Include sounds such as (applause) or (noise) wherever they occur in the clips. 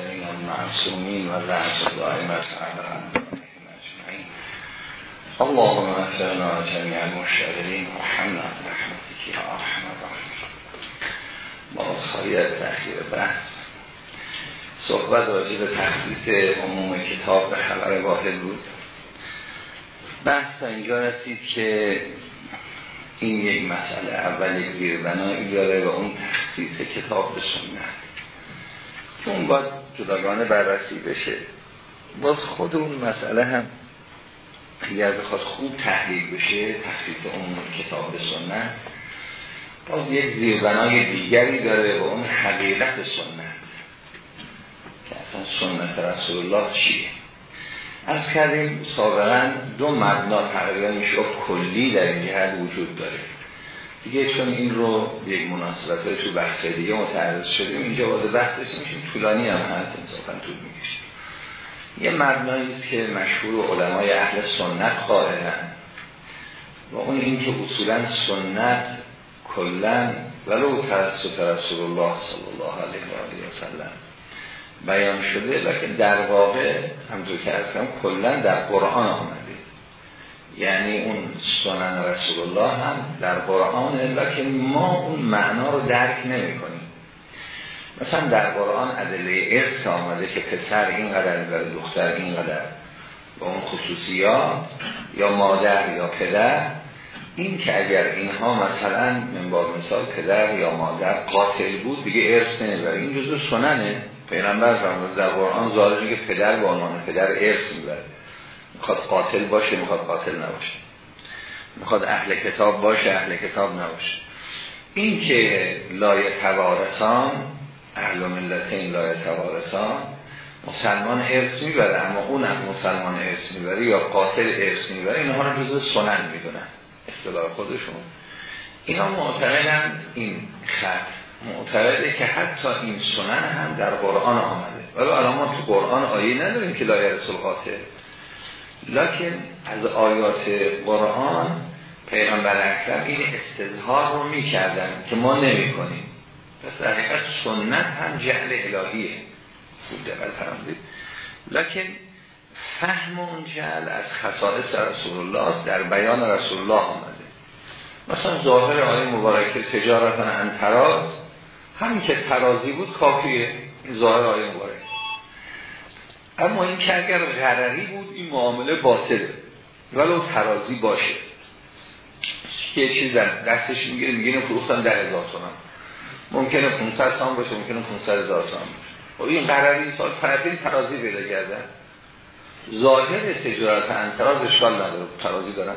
الطاهرین المعصومین و رأس دائمت اللهم اغفرنا جميع المشتغلین و حمنا رحمتك یا ارحم الراحمین. با خواهی از بحث. صحبت راجع به عموم کتاب به خبر واحد بود. بحث تا اینجا رسید که این یک مسئله اول یک زیربنایی داره و اون تخصیص کتاب به سنت. اون باید جداگانه بررسی بشه. باز خود اون مسئله هم اگر بخواد خوب تحلیل بشه تخصیص اون کتاب به سنت باز یک زیربنای دیگری داره و اون حقیقت سنت. که اصلا سنت رسول الله چیه؟ از کردیم سابقا دو مبنا تقریبا میشه کلی در این جهت وجود داره. دیگه چون این رو یک مناسبت تو بحث دیگه متعرض شدیم اینجا وارد بحث میشیم طولانی هم هست انصافا طول می‌کشه. یه مبنایی است که مشهور علمای اهل سنت قائلن. و اون این که اصولا سنت کلا ولو توسط رسول الله صلی الله علیه و آله و سلم بیان شده لکن در واقع همونطور که اصلا کلا در قرآن آمده. یعنی اون سنن رسول الله هم در قرآنه لکن ما اون معنا رو درک نمی کنیم مثلا در قرآن ادله ارث آمده که پسر اینقدر و دختر اینقدر با اون خصوصیات یا مادر یا پدر. این که اگر اینها مثلا من با مثال پدر یا مادر قاتل بود دیگه ارث نمی‌بره. این جزو سننه. پیغمبر فرمود در قرآن ظاهر که پدر با عنوان پدر ارث می‌بره. می‌خواد قاتل باشه می‌خواد قاتل نباشه. می‌خواد اهل کتاب باشه اهل کتاب نباشه. این که لای توارسان اهل ملتین لای توارسان مسلمان ارث می‌بره اما اون از مسلمان ارث می‌بره یا قاتل ارث می‌بره اینها رو جزو سنن می‌دونن. اصطلاح خودشون. اینا معتقدن این خط. معتقده که حتی این سنن هم در قرآن آمده. ولی الان ما تو قرآن آیه نداریم که لایه رسول قاتل. لکن از آیات قرآن پیغمبر اکرم این استظهار رو می‌کردن که ما نمی کنیم پس در حقیقت سنت هم جهل الهیه. خوب دقل فرمودید. لکن فهم اون جهل از خصائص رسول الله در بیان رسول الله آمده مثلا ظاهر آیه مبارکه تجارت انتراز همین که ترازی بود کافیه. ظاهر آیه اما این که اگر غرری بود این معامله باطله ولو ترازی باشه. که چیز دستش می‌گیره میگه فروختن در هزار تومن. ممکنه 500 تومن باشه ممکنه 500 هزار تومن باشه. خب این قراری سال فرقین ترازی پیدا کردن ظاهر تجارت انتراز اشکال نداره ترازی دارن.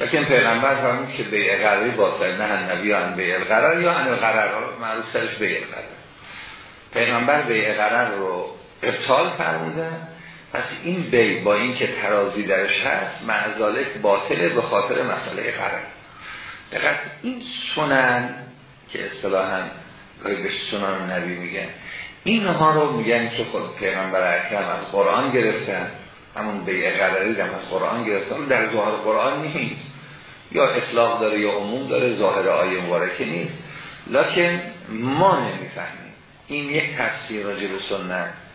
لیکن پیغمبر فرمود که بیع قراری باطل نه نبی ان بیع قرار یا ان قرار معروف سرش بیع قرار پیغمبر بیع قرار رو ابطال فرمودن. پس این بی با این که ترازی درش هست معذالک باطله به خاطر مسئله قرار. دقیق این سنن که اصطلاحا به سنن نبی میگن اینها رو میگن که خود پیغمبر اکرم از قرآن گرفتن. همون بیع قراری هم از قرآن گرفتن. در ظاهر قرآن نیست. یا اطلاق داره یا عموم داره ظاهر آیه مبارکه نیست. لکن ما نمی‌فهمیم. این یک تفسیر راجع به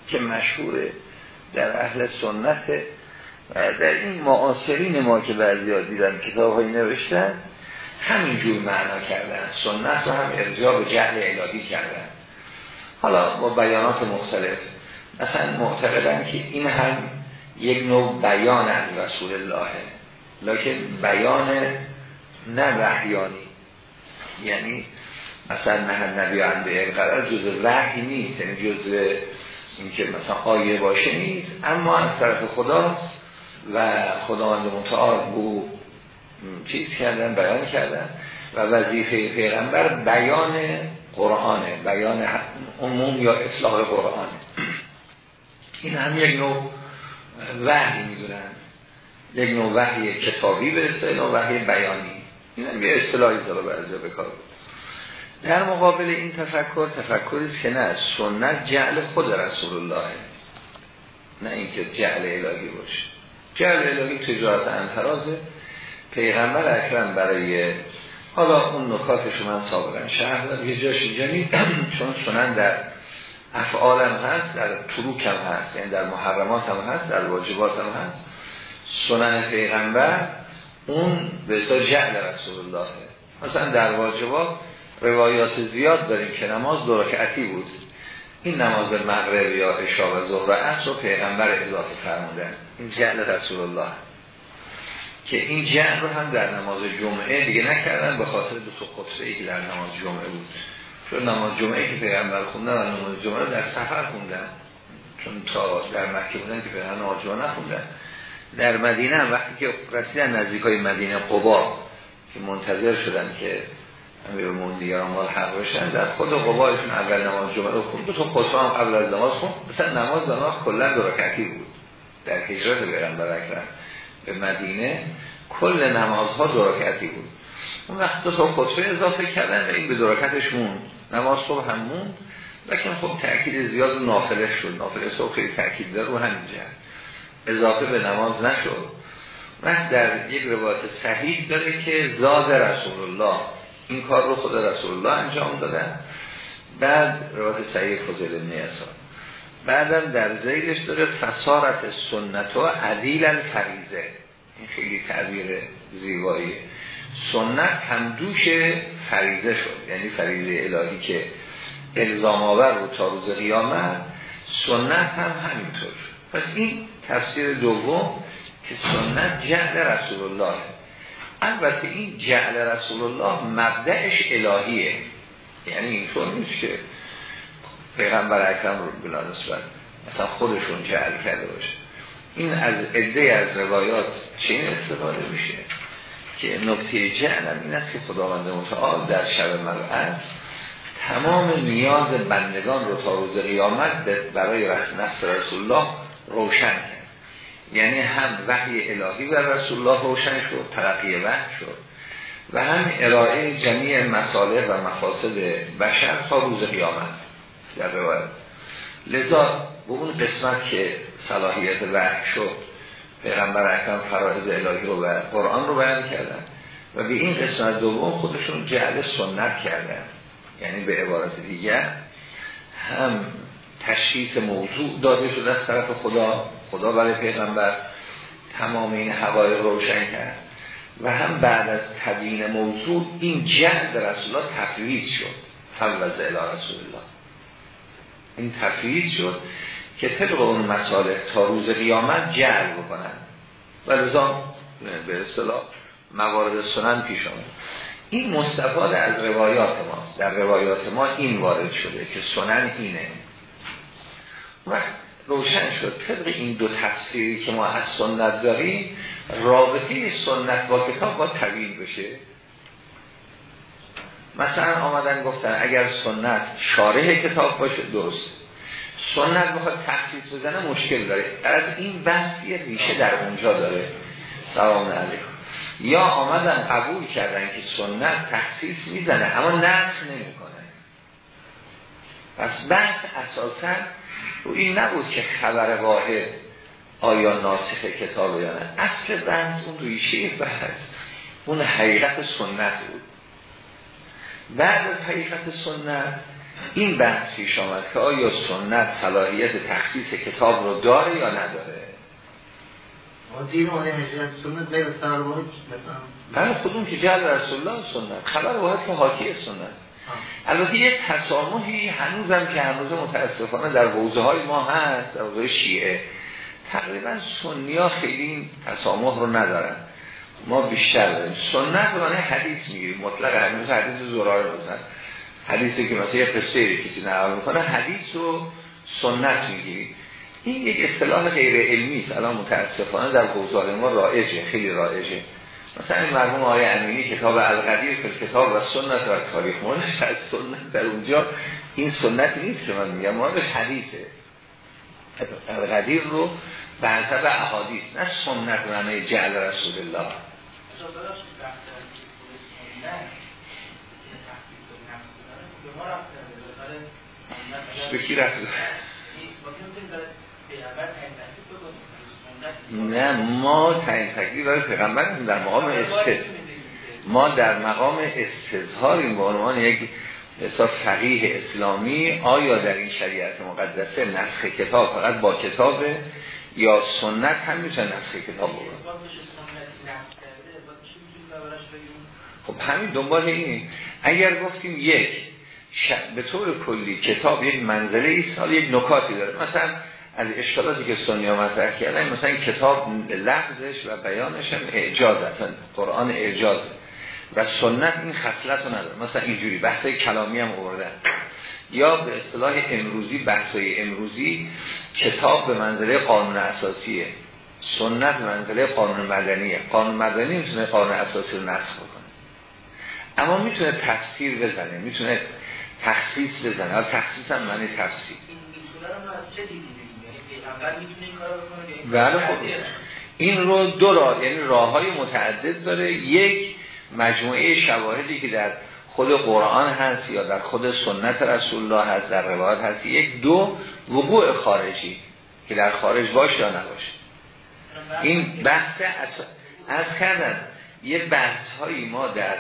که مشهوره در اهل سنت و در این معاصرین ما که بعضی ها دیدن کتاب های نوشتن همینجور معنا کردن. سنت رو هم ارجاع به جهل الهی کردن. حالا با بیانات مختلف مثلا معتقدن که این هم یک نوع بیان از رسول الله. لکن بیان نه وحیانی. یعنی مثلا نه نبی عنده قرار جز وحی نیست یعنی جز این که مثلا آیه باشه نیست اما از طرف خداست و خداوند متعال بو چیز کردن بیان کردن و وظیفه پیغمبر بیان قرآنه بیان عموم یا اصلاح قرآنه این هم یک نوع وحی می‌دونن. یک نوع وحی کتابی به اصطلاح وحی بیانی. این هم یه اصطلاحی داره بکار بود در مقابل این تفکر تفکری که نه سنت جعل خود رسول الله نه اینکه جعل الهی باشه. جعل الهی تجارت انترازه پیغمبر اکرم برای حالا اون نکاتش من سابقا شهر یه جاش اینجا چون سنن در افعال هم هست در تروک هم هست یعنی در محرمات هم هست در واجبات هم هست. سنن پیغمبر اون به جعل رسول الله مثلا در واجبات روایات زیاد داریم که نماز دو رکعتی بود. این نماز مغرب یا عشاء و ظهر و عصر پیغمبر اضافه فرمودن. این جعل رسول الله. که این جعل رو هم در نماز جمعه دیگه نکردن به خاطر دو تا ای که در نماز جمعه بود. چون نماز جمعه که پیغمبر خوندن و نماز جمعه در سفر خوندن. چون تا در مکه بودن که پیغمبر نماز جمعه نخوندن. در مدینه وقتی که رسیدن نزدیک های مدینه قبا که منتظر شدن که امیر موندیان مال حق بشن. در خود قبایشون اول نماز جمعه رو خوند دو تا خطبه هم قبل از نماز خوند مثلا نماز داناخ کلا دو رکعتی بود. در هجرت پیغمبر اکرم به مدینه کل نمازها رکعتی بود. اون وقت دو تا خطبه اضافه کردن و این به دو رکعتش موند. نماز صبح هم موند. لیکن خب تأکید زیاد نافله شد. نافله صبح خیلی تأکید داره رو همین اضافه به نماز نشد. و در یک روایت صحیح داره که زاد رسول الله این کار رو خود رسول الله انجام دادن. بعد روایت صحیح فضل نیسان بعدم در زیرش داره فسارت سنت و عدیل الفریزه این خیلی تعبیر زیبایی. سنت هم دوش فریزه شد. یعنی فریزه الهی که الزام آور رو تا روز قیامت سنت هم همینطور پس این تفسیر دوم که سنت جعل رسول الله البته این جعل رسول الله مبدعش الهیه. یعنی اینطور نیست که پیغمبر اکرم رو بلا نسبت مثلا خودشون جعل کرده باشه. این از عده از روایات چه این استفاده میشه که نکته جعلم این است که خداوند متعال در شب مبعث تمام نیاز بندگان رو تا روز قیامت برای نفس رسول الله روشن یعنی هم وحی الهی بر رسول الله روشن شد ترقی وحی شد. و هم ارائه جمیع مساله و مفاسد بشر تا روز قیامت در روایت. لذا به اون قسمت که صلاحیت وحی شد پیغمبر اکرم فرائض الهی رو و قرآن رو بیان کردن و به این قسمت دوم خودشون جعل سنت کردن. یعنی به عبارت دیگر هم تشخیص موضوع داده شده از طرف خدا خدا برای پیغمبر تمام این حقایق روشن کرد. و هم بعد از تبیین موضوع این جهد رسول الله تفویض شد. فوض الى رسول الله. این تفویض شد که طبق اون مسائل تا روز قیامت جعل بکنن. و لذا به اصطلاح موارد سنن پیش آمد. این مستفاد از روایات ماست. در روایات ما این وارد شده که سنن اینه. وقت روشن شد. طبق این دو تفسیری که ما از سنت داریم رابطه سنت با کتاب با طویل بشه. مثلا آمدن گفتن اگر سنت شارح کتاب باشه درست. سنت بخواد تخصیص بزنه مشکل داره. از این بحثی ریشه در اونجا داره. سلام علیکم. یا آمدن قبول کردن که سنت تخصیص می‌زنه اما نقص نمی‌کنه. پس بحث اساسا رو این نبود که خبر واحد آیا ناسخ کتاب یا نه. اصل بحث اون ریشه بحث. اون حقیقت سنت بود. بعد از حقیقت سنت این بحث پیش آمد که آیا سنت صلاحیت تخصیص کتاب رو داره یا نداره؟ بله خودمون که جل رسول الله سنت. خبر واحد که حاکی سنت. البته یک تسامحی هنوزم که هنوز متاسفانه در حوزه های ما هست در حوزه شیعه. تقریبا سنی ها خیلی این تسامح رو ندارن. ما بیشتر داریم. سنت رو حدیث می‌گیریم. مطلق هنوز حدیث زرار بزن. حدیثی که مثلا یه قصه کسی نقل می‌کنه حدیث رو سنت می‌گیریم. این یک اصطلاح غیر علمی است. الان متاسفانه در حوزه ما رایجه خیلی رایجه مثلا این مرحوم آقای امینی کتاب القدیر کتاب و سنت و تاریخ مونش از سنت در اونجا این سنت نیست که من میگم مورد حدیثه. القدیر رو به حسب احادیث نه سنت معنی جعل رسول الله. به کی رفت؟ نه ما تعیین تکلیف برای پیغمبر در مقام است ما در مقام استظهاریم به عنوان یک حساب فقیه اسلامی آیا در این شریعت مقدسه نسخ کتاب فقط با کتاب یا سنت هم می‌تونه نسخ کتاب بگن خب همین دنبال اینه. اگر گفتیم یک به طور کلی کتاب یک منزله ایست حالا یک نکاتی داره. مثلا از اشکالاتی که سنیا مطرح کردن. مثلا کتاب لفظش و بیانش هم اعجاز اصلا قرآن اعجازه و سنت این خصلت رو نداره. مثلا اینجوری بحثای کلامی هم آوردن. یا به اصطلاح امروزی بحثای امروزی کتاب به منزله قانون اساسیه. سنت منزله قانون مدنیه. قانون مدنی می‌تونه قانون اساسی رو نسخ بکنه. اما می‌تونه تفسیر بزنه. می‌تونه تخصیص بزنه. تخصیص هم معنی تفسیر. بله خب. این رو دو راه یعنی راه های متعدد داره. یک مجموعه شواهدی که در خود قرآن هست یا در خود سنت رسول الله هست در روایت هست. یک دو وقوع خارجی که در خارج باشه یا نباشه. این بحث از کردن. یه بحث هایی ما در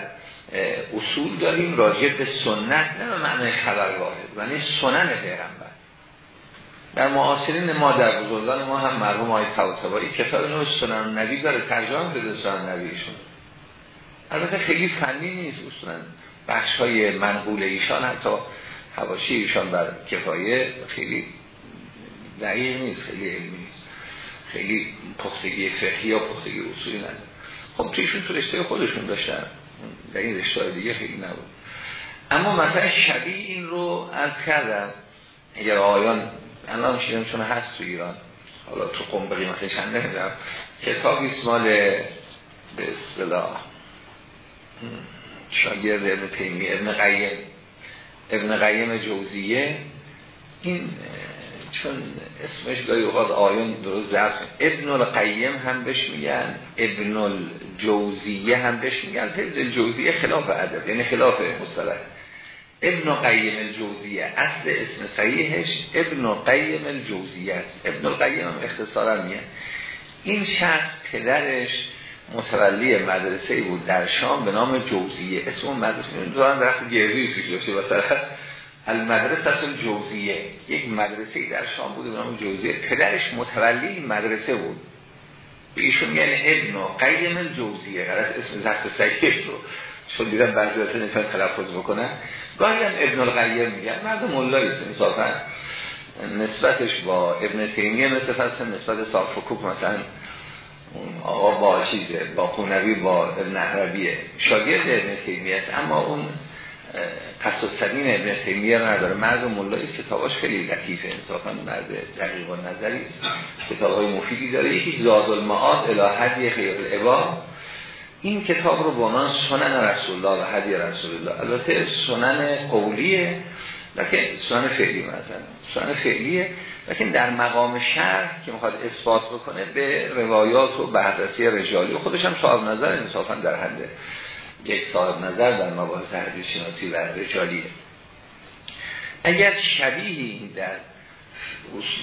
اصول داریم راجع به سنت نه به معنی خبر واحد یعنی سنن پیغمبر. در معاصرین ما در بزرگان ما هم مرحوم آقای طباطبایی کتاب نو سنن نبی داره ترجمه بده سنن نبیشون البته خیلی فنی نیست اصولا. بخش های منقول ایشان حتی حواشی ایشان بر کفایه خیلی دقیق نیست خیلی علمی نیست. خیلی پختگی فقهی یا پختگی اصولی نداره. خب تویشون تو رشته خودشون داشتن. در این رشته دیگه خیلی نبود. اما مثلا شبیه این رو از کردم. اگر آیان الان شیدم چون هست تو ایران. حالا تو قم قیمتش هم نمیدم کتابی مال به اصطلاح. شاگرد ابن تیمی ابن قیم. ابن قیم جوزیه. این چون اسمش گاهی اوقات آیون درست ضبط ابن القیم هم بهش میگن ابن الجوزیه هم بهش میگن. ابن الجوزیه خلاف عدد یعنی خلاف مصطلح. ابن قیم الجوزیه اصل اسم صحیحش ابن قیم الجوزیه است. ابن هم اختصارا میگن این شخص پدرش متولی مدرسه بود در شام به نام جوزیه. اسم اون مدرسه دارن درخت گردی توش داشته مثلا. المدرسه الجوزیه. یک مدرسه در شام بود به نام جوزیه. پدرش متولی مدرسه بود. به ایشون یعنی ابن قیم الجوزیه. غلط اسم زخت سعیش رو چون دیدن بعضی وقتا نمی‌تونن تلفظ بکنن. گاهی هم ابن القیم میگن مرد مولایی انصافا نسبتش با ابن تیمیه مثل فصل نسبت صاف و کوک مثلا آقا با چیزه با خونوی با ابن عربیه شاگرد ابن تیمیه است اما اون پس سنین ابن تیمیه نداره. مرد مولایی کتاباش خیلی لطیفه. انصافا مرد دقیق و نظری کتاب های مفیدی داره. یکی زاد المعاد الهدی خیر العبا این کتاب رو با من سنن رسول الله و هدی رسول الله البته سنن قولیه لکن سنن فعلی مثلا. سنن فعلیه لیکن در مقام شرح که می‌خواد اثبات بکنه به روایات و بررسی رجالی. و خودش هم صاحب نظر انصافا در حد یک صاحب نظر در مباحث حدیث شناسی و رجالیه. اگر شبیهی در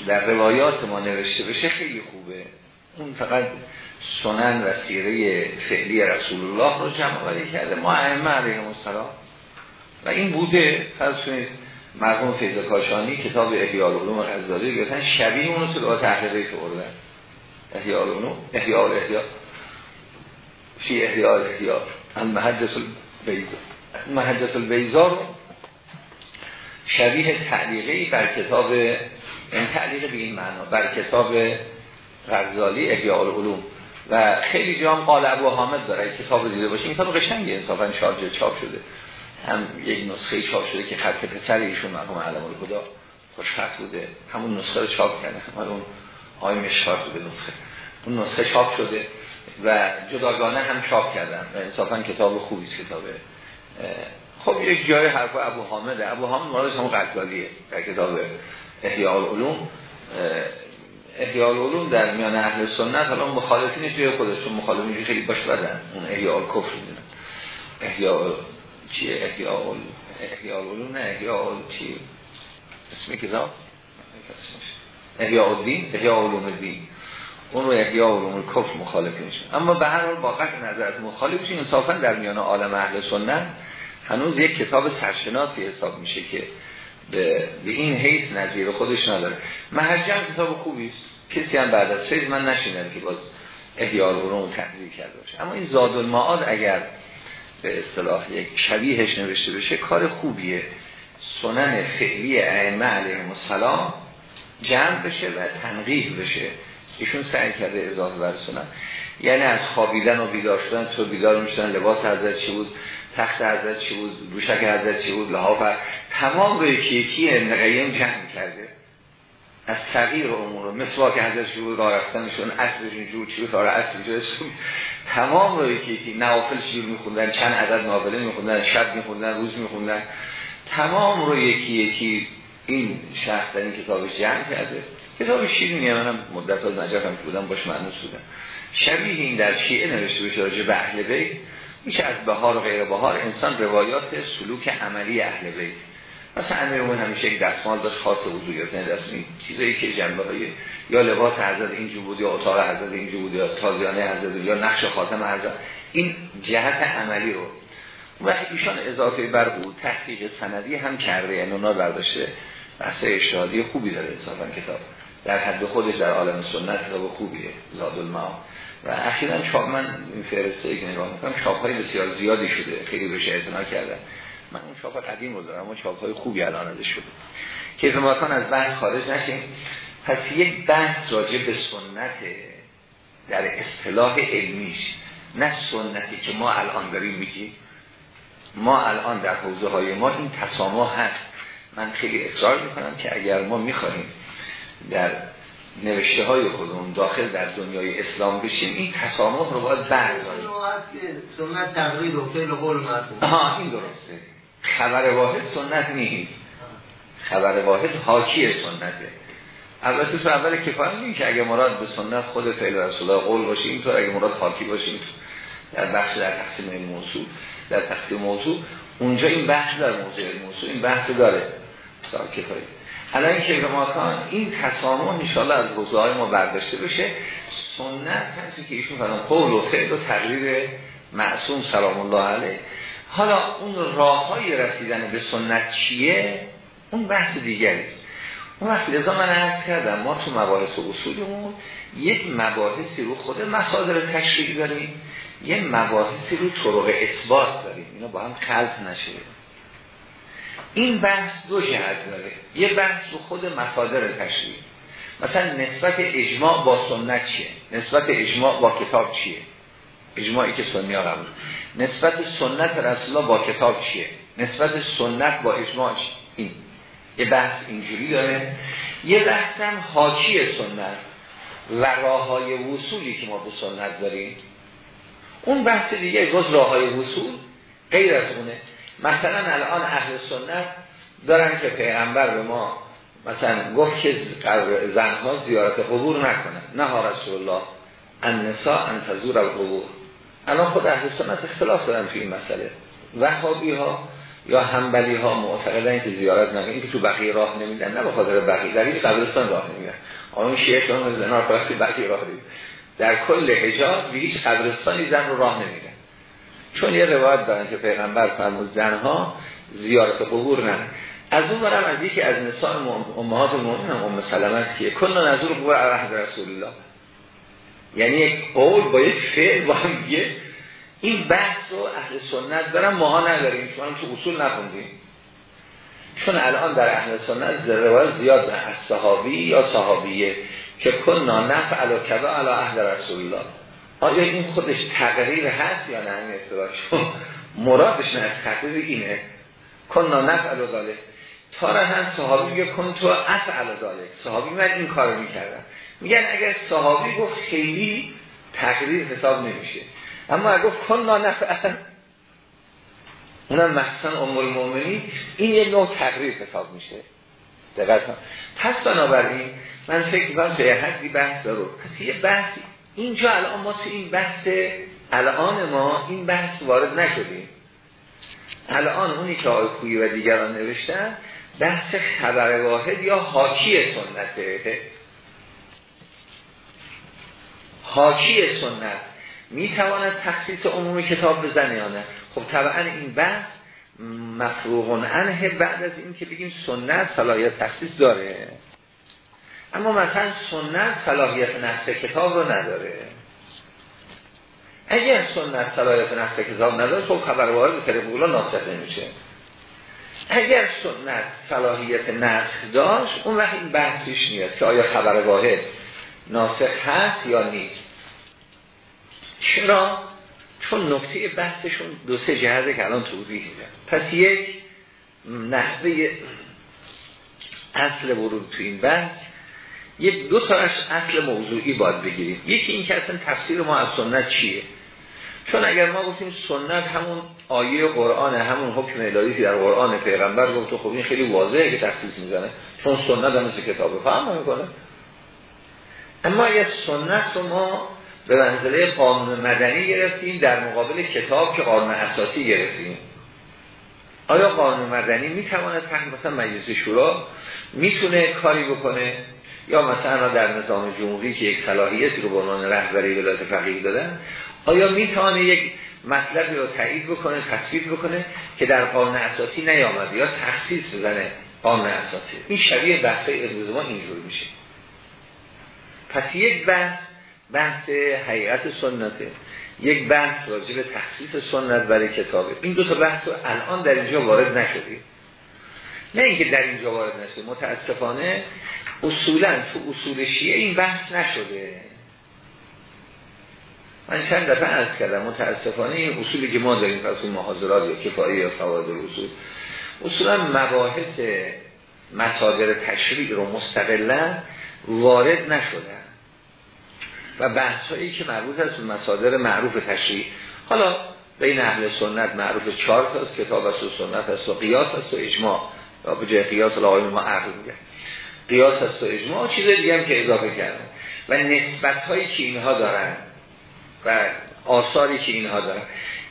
در روایات ما نوشته بشه خیلی خوبه. اون فقط سنن و سیره فعلی رسول الله رو جمع کرده. ما ائمه علیهم السلام. و این بوده فرض کنید مرحوم فیض کاشانی کتاب احیاء العلوم غزالی گفتن شبیه اون رو با تحقیقی که بردن احیاء العلوم احیاء الاحیاء. فی احیاء الاحیاء. المحدث البیضا محدث البیضا رو شبیه تعلیقی بر کتاب این تعلیق به این معنا بر کتاب غزالی احیاء العلوم. و خیلی جام قال ابو حامد داره کتاب دیده باشه این کتاب قشنگه انصافا شارجه چاپ شده. هم یک نسخه چاپ شده که خط پسر ایشون مرحوم علم الهدا خوش خط بوده. همون نسخه رو چاپ کرده. همون اون آی مشکار به نسخه. اون نسخه چاپ شده و جداگانه هم چاپ کردن و انصافا کتاب خوبی است کتابه خب یک جای حرف ابو حامده. ابو حامد مالش هم غزالیه در کتاب احیاء العلوم. احیاء العلوم در میان اهل سنت حالا مخالفین توی خودشون مخالفین خیلی باش بدن. اون احیاء الکفر می‌دونن احیاء چیه؟ احیاء احیاء العلوم نه احیاء چی اسم کتاب احیاء الدین احیاء علوم الدین اون رو احیاء علوم الکفر مخالفینش اما به هر حال با نظر از مخالفش انصافا در میان عالم اهل سنت هنوز یک کتاب سرشناسی حساب میشه که به, به این حیث نظیر خودش نداره. محجم کتاب خوبی است کسی هم بعد از فیض من نشینم که باز احیار رو تحضیر کرده باشه. اما این زاد المعاد اگر به اصطلاح یک شبیهش نوشته بشه کار خوبیه. سنن فعلی ائمه علیهم السلام جمع بشه و تنقیح بشه. ایشون سعی کرده اضافه بر سنن. یعنی از خوابیدن و بیدار شدن تو بیدار می‌شدن لباس حضرت چی بود؟ تخت حضرت چی بود؟ دوشک حضرت چی بود؟ لحاف تمام رو یکی یکی نقیم جمع کرده. از صغیر امور مسواک حضرت بود راه رفتنشون اصلشون جور چی بود؟ تاره اصل تمام رو یکی یکی نوافل شیر میخوندن چند عدد نافله میخوندن شب میخوندن روز میخوندن. تمام رو یکی یکی این شخص در این کتابش جمع کرده. کتاب شیرینیه منم مدت ها نجف هم بودم باش معنوس بودم. شبیه این در شیعه نوشته بشه راجع به اهل بیت. میشه از بهار و غیر بهار انسان روایات سلوک عملی اهل بیت. مثلا امیر همیشه یک دستمال داشت خاص وضوعیات نه دست این چیزایی که جنبه های یا لباس حضرت اینجور بود یا اتاق حضرت اینجور بود یا تازیانه حضرت یا نقش خاتم حضرت. این جهت عملی رو وقتی ایشان اضافه بر بود تحقیق سندی هم کرده یعنی اونا برداشته بحث اشتهادی خوبی داره انصافا کتاب. در حد خودش در عالم سنت کتاب خوبیه زاد المعاد و اخیرا چاپ من این فرسته که نگاه می‌کنم چاپ های بسیار زیادی شده خیلی بهش اعتنا کردم من اون چاپ قدیم رو دارم اما چاپ های خوبی الان ازش شده. کیف ماکان از بحث خارج نشیم. پس یک بحث راجع به سنت در اصطلاح علمیش. نه سنتی که ما الان داریم میگیم. ما الان در حوزه های ما این تسامح هست. من خیلی اصرار می‌کنم که اگر ما می‌خواهیم در نوشته های خودمون داخل در دنیای اسلام بشیم این تسامح رو باید برداریم سنت تغییر و فعل قول این درسته. خبر واحد سنت نیست. خبر واحد حاکی سنته. البته تو اول کفایت این که اگه مراد به سنت خود فعل رسول الله قول باشه اینطور اگه مراد حاکی باشه در بخش در تقسیم موضوع در تقسیم موضوع. اونجا این بحث در موضوع موضوع این بحث داره. سال کفایی حالا این که ماکان این تسامح انشاءالله از حوزه ما برداشته بشه. سنت همچنین که ایشون فرمان قول و فعل و تقریر معصوم سلام الله علیه. حالا اون راه های رسیدن به سنت چیه؟ اون بحث دیگری است. اون وقت لذا من عرض کردم ما تو مباحث و اصولمون یک مباحثی رو خود مصادر تشریعی داریم یه مباحثی رو طرق اثبات داریم. اینا با هم خلط نشه. این بحث دو جهت داره. یه بحث رو خود مصادر تشریعی مثلا نسبت اجماع با سنت چیه؟ نسبت اجماع با کتاب چیه؟ اجماعی که سنی ها قبول. نسبت سنت رسول الله با کتاب چیه؟ نسبت سنت با اجماع این. یه بحث اینجوری داره. یه بحث هم حاکی سنت و راه های وصولی که ما به سنت داریم. اون بحث دیگه گز راه های وصول غیر از اونه. مثلا الان اهل سنت دارن که پیغمبر به ما مثلا گفت که زنها زیارت قبور نکنن. نه رسول الله النساء انتظور القبور. الان خود اهل سنت اختلاف دارن توی این مسئله. وحابی ها یا همبلی ها معتقدن که زیارت این که تو بقیه راه نمیدن نه به خاطر بقیه در این قبرستان راه نمیدن آن شیعه چون زنا پرستی بقیه راه نمیدن در کل حجاز به هیچ قبرستانی زن رو راه نمیدن چون یه روایت دارن که پیغمبر فرمود زنها زیارت قبور نه. از اون برم از یکی از نساء امهات المؤمنین ام سلمه است که کل نظر قبور رسول الله. یعنی یک قول با یک فعل با هم این بحث رو اهل سنت دارن ماها نداریم چون تو اصول نخوندیم چون الان در اهل سنت روایت زیاد از صحابی یا صحابیه که کنا نفعل و کذا علی اهل رسول الله آیا این خودش تقریر هست یا نه؟ این اصطلاح مرادش نه از تقریر اینه. کنا نفعل و ذالک تاره هم صحابی میگه کن تو افعل ذالک صحابی من این کارو می‌کردم. میگن اگر صحابی گفت خیلی تقریر حساب نمیشه. اما اگر گفت کنا نفعل اونم مخصوصا ام المؤمنین این یه نوع تقریر حساب میشه. دقیقا. پس بنابراین من فکر می‌کنم به حدی بحث دارو. پس یه بحث اینجا الان ما تو این بحث الان ما این بحث وارد نشدیم. الان اونی که آقای و دیگران نوشتن بحث خبر واحد یا حاکی سنته. حاکی سنت می‌تواند تخصیص عمومی کتاب بزنه یا نه؟ خب طبعا این بحث مفروغ عنه بعد از این که بگیم سنت صلاحیت تخصیص داره. اما مثلا سنت صلاحیت نفس کتاب رو نداره. اگر سنت صلاحیت نفس کتاب نداره خب خبر وارد طریق اولا ناسخ نمیشه. اگر سنت صلاحیت نسخ داشت اون وقت این بحث پیش میاد که آیا خبر واحد ناسخ هست یا نیست. چرا؟ چون نکته بحثشون دو سه جهده که الان توضیح میدن پس یک نحوه اصل ورود تو این بحث. یک دو تاش اصل موضوعی باید بگیریم. یکی این که اصلا تفسیر ما از سنت چیه؟ چون اگر ما گفتیم سنت همون آیه قرآن همون حکم الهی در قرآن پیغمبر گفت خب این خیلی واضحه که تخصیص می‌زنه. چون سنت هم کتاب فهم می‌کنه اما اگر سنت رو ما به منزله قانون مدنی گرفتیم در مقابل کتاب که قانون اساسی گرفتیم. آیا قانون مدنی می‌تواند تحت مثلا مجلس شورا می‌تونه کاری بکنه؟ یا مثلا در نظام جمهوری که یک صلاحیتی رو به عنوان رهبری ولایت فقیه دادن آیا می‌تونه یک مطلبی رو تایید بکنه تصویب بکنه که در قانون اساسی نیامده یا تخصیص بزنه قانون اساسی؟ این شبیه بحث امروز ما اینجور میشه. پس یک بحث بحث حقیقت سنته. یک بحث راجع به تخصیص سنت برای کتابه. این دو تا بحث رو الان در اینجا وارد نشدیم. نه اینکه در اینجا وارد نشده متاسفانه اصولا تو اصول شیعه این بحث نشده. من چند دفعه عرض کردم متاسفانه این اصولی که ما داریم پس محاضرات یا کفایی یا فواید اصول اصولا مباحث مصادر تشریع رو مستقلا وارد نشدن و بحث هایی که مربوط است به مصادر معروف تشریع حالا بین اهل سنت معروف چهار تا کتاب است و سنت است و قیاس است و اجماع. و به جای قیاس الهی ما عقل میگه. قیاس است و اجماع. چیز دیگه هم که اضافه کردن و نسبت هایی که اینها دارن و آثاری که اینها دارن.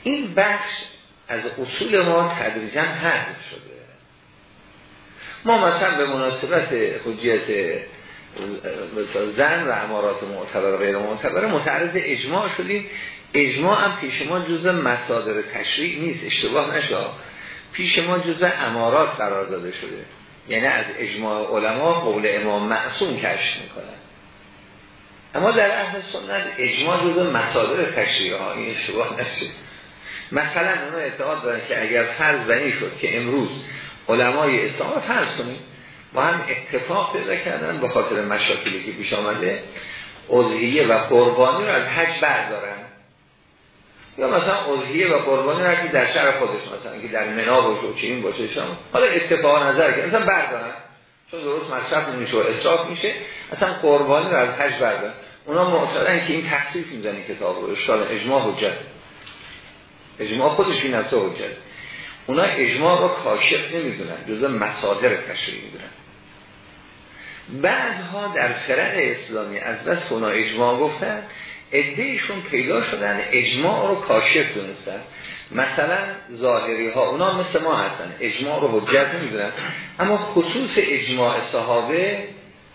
این بخش از اصول ما تدریجا حذف شده. ما مثلا به مناسبت حجیت زن و امارات معتبر و غیر معتبر. متعرض اجماع شدیم. اجماع هم پیش ما جزء مصادر تشریع نیست. اشتباه نشا پیش ما جزء امارات قرار داده شده. یعنی از اجماع علما قول امام معصوم کشف می‌کنن. اما در اهل سنت اجماع جزء مصادر تشریع ها. این اشتباه نشه. مثلا اونا اعتقاد دارن که اگر فرض بنی شد که امروز علمای اسلام فرض کنیم با هم اتفاق پیدا کردن به خاطر مشاکلی که پیش آمده. اضحیه و قربانی رو از حج بردارن. یا مثلا اضحیه و قربانی رو که در شهر خودش مثلا که در منا باشه و چین باشه. شما حالا اتفاق نظر که مثلا بردارن. چون درست مصرف نمیشه و اصراف میشه اصلا قربانی رو از حج بردارن. اونا معتقدن که این تخصیص می‌زنی کتاب رو. اشکال اجماع حجت. اجماع خودش این نفسه حجت. اونا اجماع رو کاشف نمی‌دونن. جزء مصادر تشریع می‌دونن. بعدها در فرق اسلامی از بس اونا اجماع گفتن ادهیشون پیدا شدن اجماع رو کاشف دونستن. مثلا ظاهری ها اونا مثل ما هستن اجماع رو حجت نمی‌دونن. اما خصوص اجماع صحابه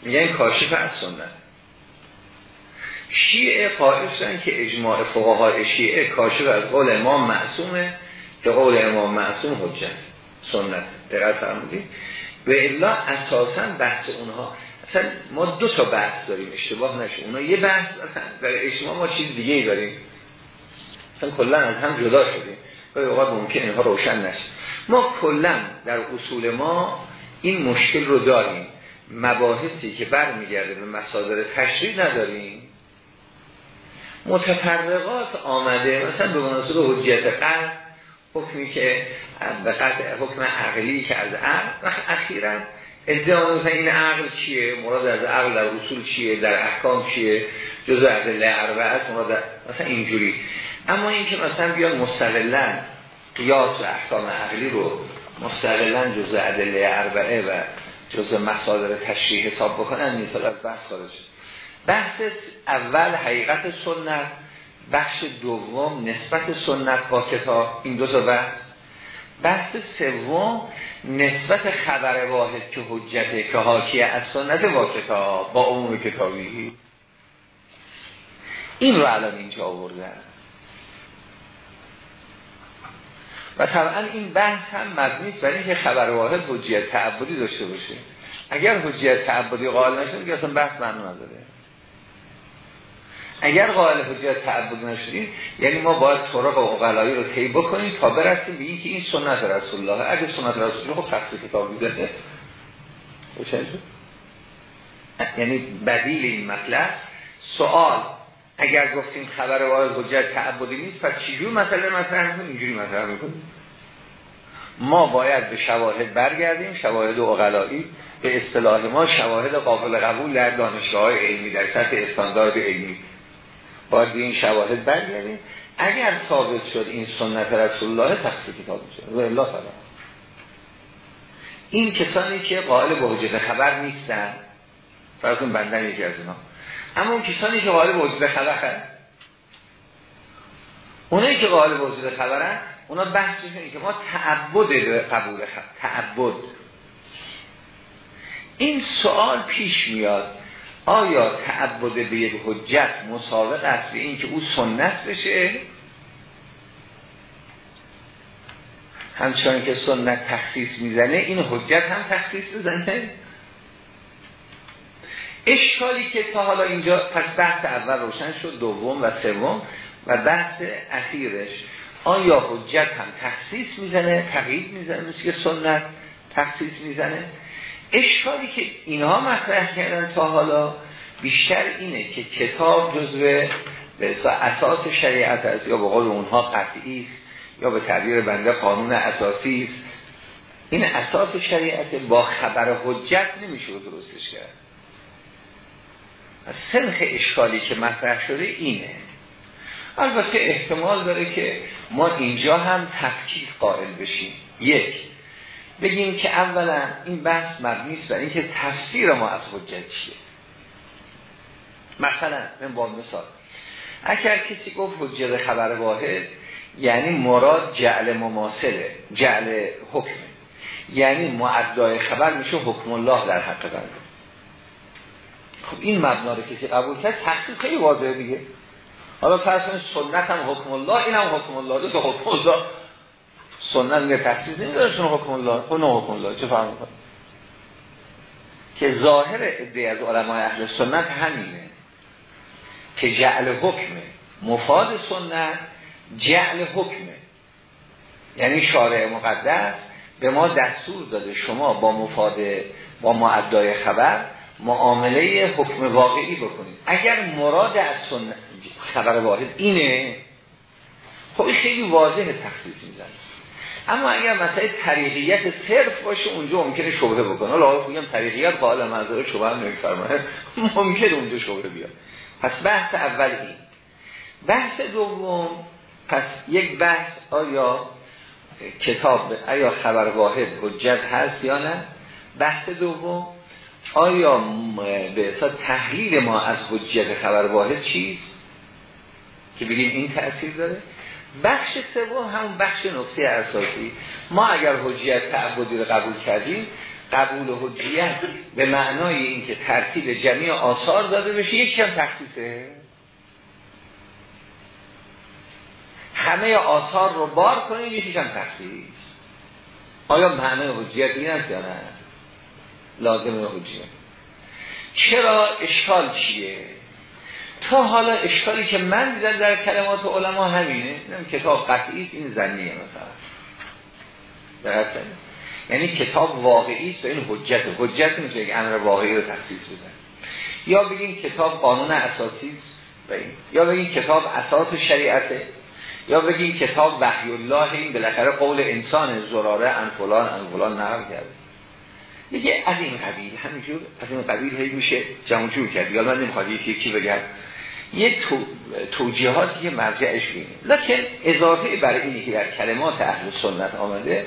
میگن کاشف از سنت. شیعه قائل شدن که اجماع فقهای شیعه کاشف از قول امام معصومه که قول امام معصوم حجت سنت. دقیق فرمودید؟ و الا اساسا بحث اونها. اصلا ما دو تا بحث داریم اشتباه نشه. اونا یه بحث اصلا برای اجتماع ما چیز دیگه ای داریم. اصلا کلا از هم جدا شدیم. و اوقات ممکن اینها روشن نشه. ما کلا در اصول ما این مشکل رو داریم. مباحثی که برمیگرده به مصادر تشریح نداریم. متفرقات آمده. مثلا به مناسب حجیت قلب حکمی که به قطع حکم عقلی که از عقل و اخیرا ادعا مثلا این عقل چیه؟ مراد از عقل در اصول چیه؟ در احکام چیه؟ جزء ادله اربعه است مراد مثلا اینجوری. اما اینکه مثلا بیان مستقلا قیاس و احکام عقلی رو مستقلا جزء ادله اربعه و جزء مصادر تشریح حساب بکنن نیست از بحث خارج بحث اول حقیقت سنت بخش دوم نسبت سنت با کتاب. این دو تا بحث بحث سوم نسبت خبر واحد که حجته که حاکیه از سنت کتاب با عموم کتابی. این رو الان اینجا آوردن. و طبعا این بحث هم مبنی برای اینکه خبر واحد حجیت تعبدی داشته باشه. اگر حجیت تعبدی قائل نشه دیگه اصلا بحث معنی نداره. اگر قائل حجیت تعبدی نشدیم یعنی ما باید طرق اقلایی رو طی بکنیم تا برسیم به اینکه این سنت رسول الله اگه سنت رسول الله خب تفسیر کتاب بوده یعنی بدیل این مطلب. سوال اگر گفتیم خبر واحد حجت تعبدی نیست پس چجور مسئله مطرح می‌کنیم اینجوری مطرح می‌کنیم ما باید به شواهد برگردیم شواهد اقلایی به اصطلاح ما شواهد قابل قبول در دانشگاه علمی در سطح استاندارد علمی. باید این شواهد برگردیم. اگر ثابت شد این سنت رسول الله تخصیص کتاب میشه؟ و الله تعالی این کسانی که قائل به حجت خبر نیستن. فرض بندن یکی از اینا. اما اون کسانی که قائل به وجود خبر هست اونایی که قائل به وجود خبرن اونا بحث اینه که ما تعبد قبول خبر تعبد. این سوال پیش میاد. آیا تعبد به یک حجت مسابق است به این که او سنت بشه؟ همچنان که سنت تخصیص می‌زنه این حجت هم تخصیص می‌زنه. اشکالی که تا حالا اینجا پس بحث اول روشن شد دوم و سوم و بحث اخیرش. آیا حجت هم تخصیص می‌زنه تقیید می‌زنه مثل که سنت تخصیص می‌زنه؟ اشکالی که اینها مطرح کردن تا حالا بیشتر اینه که کتاب جزو به اساس شریعت است یا به قول اونها قطعی است یا به تعبیر بنده قانون اساسی است. این اساس شریعت با خبر حجت نمیشه درستش کرد. سنخ اشکالی که مطرح شده اینه. البته احتمال داره که ما اینجا هم تفکیک قائل بشیم. یک بگیم که اولا این بحث مبنی است بر اینکه تفسیر ما از حجت چیه. مثلا من با مثال اگر کسی گفت حجت خبر واحد یعنی مراد جعل مماثله جعل حکم. یعنی معدای خبر میشه حکم الله در حق بنده. خب این مبنا رو کسی قبول کرد تحصیل خیلی واضحه دیگه. حالا فرض سنت هم حکم الله این هم حکم الله دو حکم الله. سنت میگه تخصیص نمیداره چون حکم الله خب نه حکم الله چه فهم که ظاهر ادعای از علمای اهل سنت همینه که جعل حکمه مفاد سنت جعل حکمه یعنی شارع مقدس به ما دستور داده شما با مفاد با معدای خبر معامله حکم واقعی بکنید. اگر مراد از سنت خبر واحد اینه خب این خیلی واضح تخصیص میزن اما اگر مثلا طریقیت صرف باشه اونجا ممکنه شبهه بکنه. حالا میگم طریقیت قائل منظور شبهه نمیفرمایه. (laughs) ممکنه اونجا شبهه بیاد. پس بحث اول این. بحث دوم پس یک بحث آیا کتاب آیا خبر واحد حجت هست یا نه؟ بحث دوم آیا به اصلا تحلیل ما از حجت خبر واحد چیست؟ که بگیم این تأثیر داره. بخش سوم همون بخش نقطه اساسی. ما اگر حجیت تعبدی رو قبول کردیم قبول حجیت به معنای اینکه ترتیب جمعی آثار داده بشه یک کم تخصیصه. همه آثار رو بار کنیم یکیش هم تخصیص. آیا معنای حجیت این است یا نه؟ لازم حجیت. چرا؟ اشکال چیه؟ تا حالا اشکالی که من دیدم در کلمات علما همینه. کتاب قطعی است این زنیه مثلا. درسته یعنی کتاب واقعی است این حجت. حجت میشه یک امر واقعی رو تخصیص بزن یا بگیم کتاب قانون اساسی است یا بگیم کتاب اساس شریعته. یا بگیم کتاب وحی الله این بالاخره قول انسان زراره ان فلان ان فلان نقل کرده. میگه از این قبیل همینجور از این قبیل هی میشه جمع جور کرد. یا من نمی‌خواد یکی یکی یک توجیهاتی که مرجعش بینیم لیکن اضافه برای اینی که در کلمات اهل سنت آمده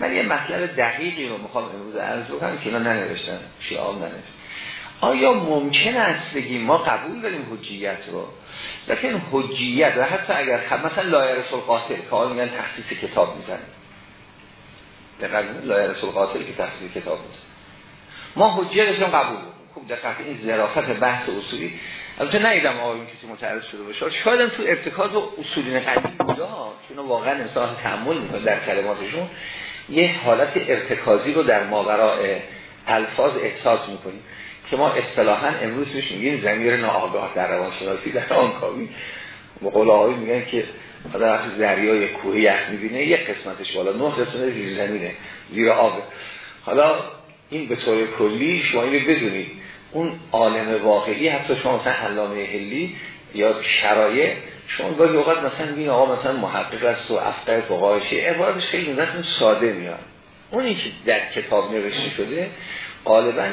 من یه مطلب دقیقی رو می‌خوام امروز عرض بکنم که اینا ننوشتن شیعام ننوشتن. آیا ممکن است بگیم ما قبول داریم حجیت رو؟ لیکن حجیت و حتی اگر مثلا لایه رسول قاتل که میگن تخصیص کتاب می‌زنه. دقیقا لایه رسول قاتل که تخصیص کتاب نیست. ما حجیتشون قبول خوب دقت این ظرافت بحث اصولی. البته نیدم آقایون کسی متعرض شده باشه. شاید تو ارتکاز و اصولین قدیم بوده چون واقعا انسان تحمل می‌کنه در کلماتشون یه حالت ارتکازی رو در ماورای الفاظ احساس می‌کنیم که ما اصطلاحا امروز بهش میگیم زمیر ناآگاه در روانشناسی در آن کاوی به میگن که آدم وقتی دریای کوه یخ می‌بینه یک قسمتش بالا نه قسمت زیر زمینه زیر آب. حالا این به طور کلی شما اینو بدونید. اون عالم واقعی حتی شما مثلا علامه هلی یا شرایع شما گاهی اوقات مثلا بین آقا مثلا محقق است و افقه فقایشی عبارتش خیلی مثلا ساده میاد. اونی که در کتاب نوشته شده غالبا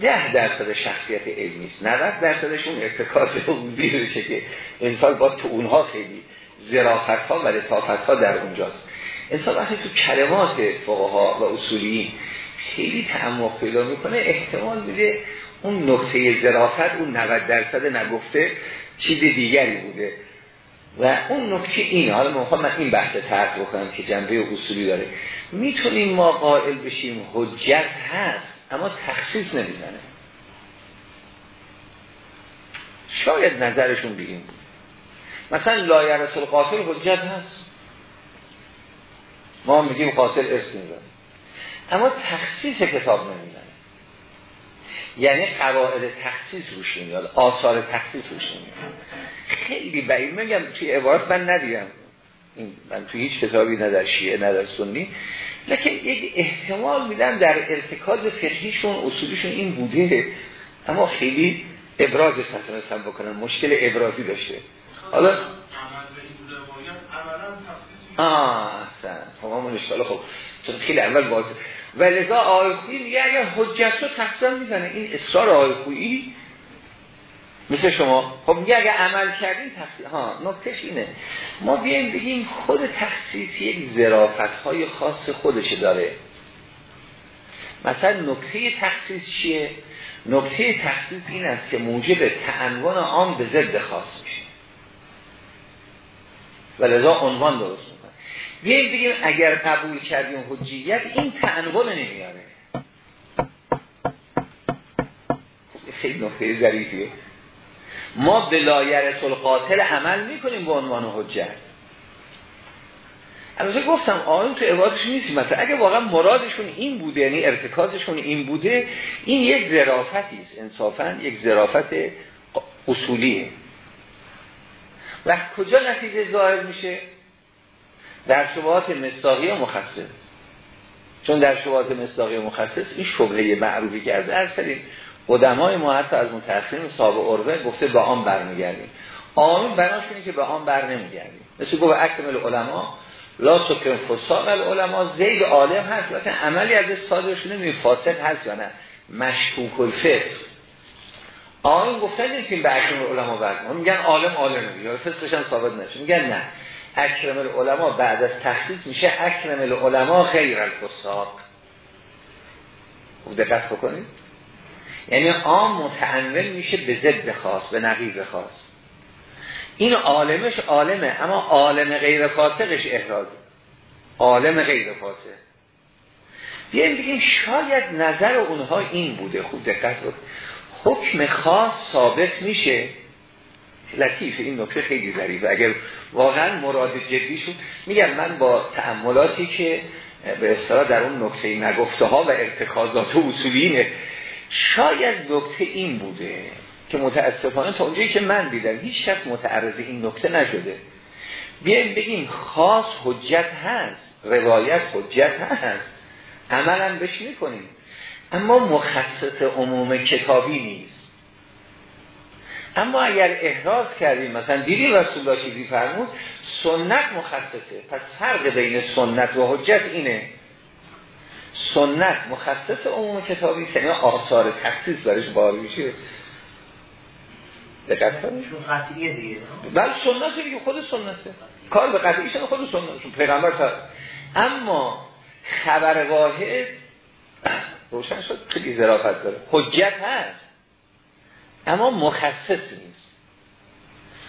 ده درصد شخصیت علمی است. 90 درصدش اون ارتکاز بیرشه که انسان با تو اونها خیلی ظرافت ها و لطافت ها در اونجاست. انسان وقتی تو کلمات فقها و اصولی خیلی تعمق پیدا می‌کنه احتمال میده اون نقطه ظرافت اون 90 درصد نگفته چیز دیگری بوده. و اون نکته اینه. حالا من این بحث طرح بکنم که جنبه اصولی داره. می‌تونیم ما قائل بشیم حجت هست اما تخصیص نمی‌زنه. شاید نظرشون بگیم. بود مثلا لایه رسول قاتل حجت هست. ما میگیم قاتل اسم می‌زنه اما تخصیص کتاب نمی‌زنه. یعنی قواعد تخصیص روش نمیاد آثار تخصیص روش نمیاد خیلی بعید. میگم توی عبارت من ندیدم این من توی هیچ کتابی نه در شیعه نه در سنی. لکن یک احتمال میدم در ارتکاز فقهیشون اصولیشون این بوده. اما خیلی ابرازش نتونستم بکنن مشکل ابرازی داشته. حالا آه احسن. خب خب چون خیلی اول باز و لذا آقای میگه اگر حجت رو تقسیم می‌زنه این اصرار آقای خویی مثل شما. خب میگه اگر عمل کردین تخصیص ها نکتش اینه. ما بیایم بگیم خود تخصیص یک ظرافت های خاص خودش داره. مثلا نکته تخصیص چیه؟ نکته تخصیص این است که موجب تعنوان عام به ضد خاص میشه. و لذا عنوان درست. بیاییم بگیم اگر قبول کردیم حجیت این تعنوان نمیاره. خیلی نکته ظریفیه. ما به لایرت قاتل عمل می‌کنیم به عنوان حجت. البته گفتم آن تو عبادش نیست مثلا. اگه واقعا مرادشون این بوده یعنی ارتکازشون این بوده این یک ظرافتی است. انصافا یک ظرافت اصولیه. و کجا نتیجه ظاهر میشه؟ در شبهات مستاقی و مخصص. چون در شبهات مستاقی و مخصص این شبهه معروفی که از ارسلیم قدمای ما حتی از متأخرین صاحب عروه گفته به آن برمیگردیم. آمین بناش که به آن بر نمیگردیم مثل گفت اکمل علما لا سکرم فساق العلماء زید عالم هست مثلا عملی از صادر شده می فاسق هست یا نه. مشکوک الفسق آمین گفتن نیستیم به اکرم العلماء برد میگن عالم عالم یا فسقش هم ثابت نشه. میگن نه. اکرم العلماء بعد از تخصیص میشه اکرم العلماء غیر الفساق. خوب دقت بکنید. یعنی عام متعنون میشه به ضد خاص به نقیض خاص. این عالمش عالمه اما عالم غیر فاسقش احرازه. عالم غیر فاسق. بیایم بگیم شاید نظر اونها این بوده. خوب دقت بود حکم خاص ثابت میشه. لطیف این نکته خیلی ظریفه. اگر واقعا مراد جدیشون میگم من با تعملاتی که به اصطلاح در اون نکته نگفته ها و ارتکازات و اصولینه شاید نکته این بوده که متاسفانه تا اونجایی که من دیدم هیچ کس متعرض این نکته نشده. بیایم بگیم خاص حجت هست روایت حجت هست عملا بهش می‌کنیم. اما مخصص عموم کتابی نیست. اما اگر احراز کردیم مثلا دیدی رسول الله چیزی فرمود؟ سنت مخصصه. پس فرق بین سنت و حجت اینه. سنت مخصص عموم کتابی یعنی آثار تخصیص برش بار میشه. دقت کنید قطعیه دیگه. بله سنت دیگه خود سنته. کار به قطعیش خود سنت پیغمبر تا اما خبر واحد روشن شد خیلی ظرافت داره. حجت هست. اما مخصص نیست.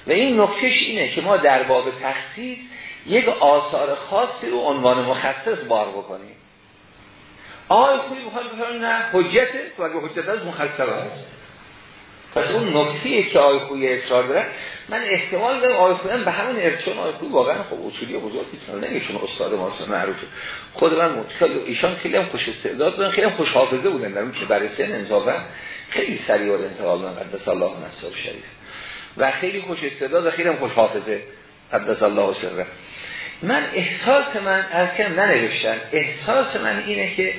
و این نکتهش اینه که ما در باب تخصیص یک آثار خاصی رو عنوان مخصص بار بکنیم. آقای خویی می‌خواد بفرمایید نه تو اگه حجت از مخصصه هست پس اون نکته که آقای خویی اصرار داره من احتمال دارم آقای خویی به همون ارچون آقای خویی واقعا خب اصولی بزرگ نیست نمیشون استاد ما معروفه. خود من خیلی ایشان خیلی هم خوش استعداد بودن خیلی هم خوش حافظه بودن در اون که برای سن انصافا خیلی سریع و انتقال من قدس الله نصر شریف و خیلی خوش استعداد و خیلی هم خوش حافظه. قدس الله سره. من احساس من از کم ننوشتن احساس من اینه که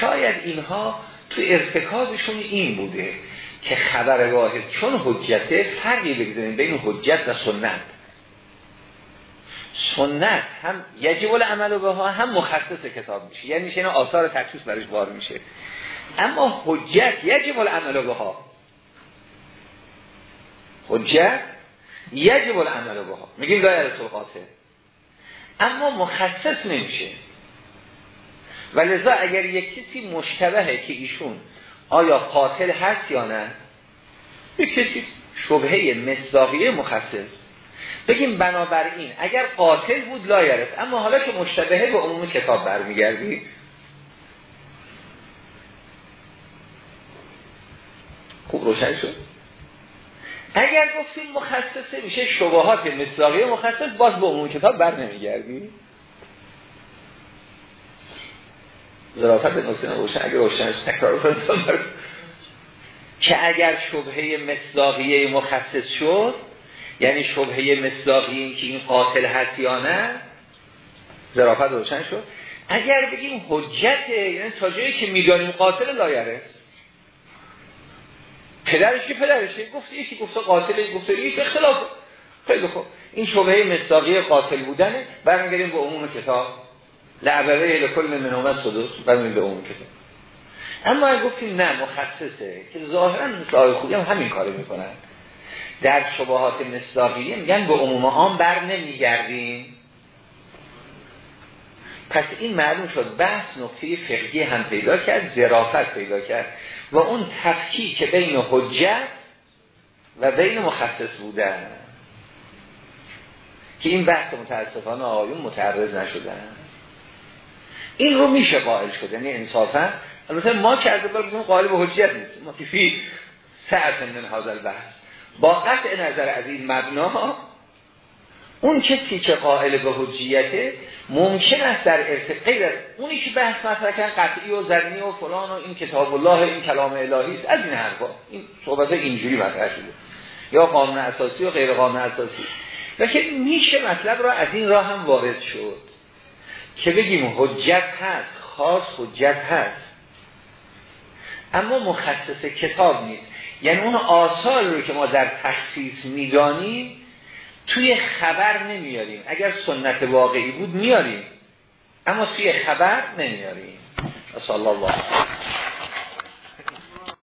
شاید اینها تو ارتکابشون این بوده. که خبر واحد چون حجته فرقی بگذاریم بین حجت و سنت. سنت هم یجب العمل به ها هم مخصص کتاب میشه. یعنی میشه آثار تخصیص برش بار میشه. اما حجت یجب العمل به ها حجت یجب العمل به ها میگیم دایره سلقاته اما مخصص نمیشه. و لذا اگر یک کسی مشتبهه که ایشون آیا قاتل هست یا نه؟ یک کسی شبهه مصداقیه مخصص. بگیم بنابراین اگر قاتل بود لایرست اما حالا که مشتبهه به عموم کتاب برمیگردی خوب روشن شد؟ اگر گفتیم مخصصه میشه شبهات مصداقیه مخصص باز به عموم کتاب بر ظرافت نکته روشن اگر روشنش تکرار کنید که اگر شبهه مصداقیه مخصص شد یعنی شبهه مصداقی این که این قاتل هست یا نه ظرافت روشن شد. اگر بگیم حجت یعنی تا جایی که می‌دانیم قاتل لایره پدرش که پدرشه گفته یکی گفته قاتل گفته یک اختلاف. خیلی خوب. این شبهه مصداقی قاتل بودنه برمیگردیم به عموم کتاب. لعبه لکل من اومد صدوس برمیم به اون کتاب اما اگه گفتیم نه مخصصه که ظاهرا مثل خوبی هم همین کارو می‌کنن. در شبهات مصداقیه میگن به عموم عام بر نمیگردیم. پس این معلوم شد بحث نقطه فقهی هم پیدا کرد زرافت پیدا کرد و اون تفکیک بین حجت و بین مخصص بودن که این بحث متاسفانه آیون متعرض نشدن. این رو میشه قائل شد. یعنی انصافا. البته ما که از اول قائل به حجیت نیست ما که فی سعت من حاضر بحث با قطع نظر از این مبنا اون کسی که قائل به حجیته ممکن است در ارتقای اونی که بحث مطرح کردن قطعی و زرنی و فلان و این کتاب الله این کلام الهی است. از این حرفا. این صحبت اینجوری مطرح شده. یا قانون اساسی و غیر قانون اساسی. لیکن میشه مطلب را از این راه هم وارد شد. که بگیم حجت هست خاص حجت هست. اما مخصص کتاب نیست. یعنی اون آثار رو که ما در تخصیص می‌دانیم توی خبر نمیاریم. اگر سنت واقعی بود میاریم. اما توی خبر نمیاریم. صلی الله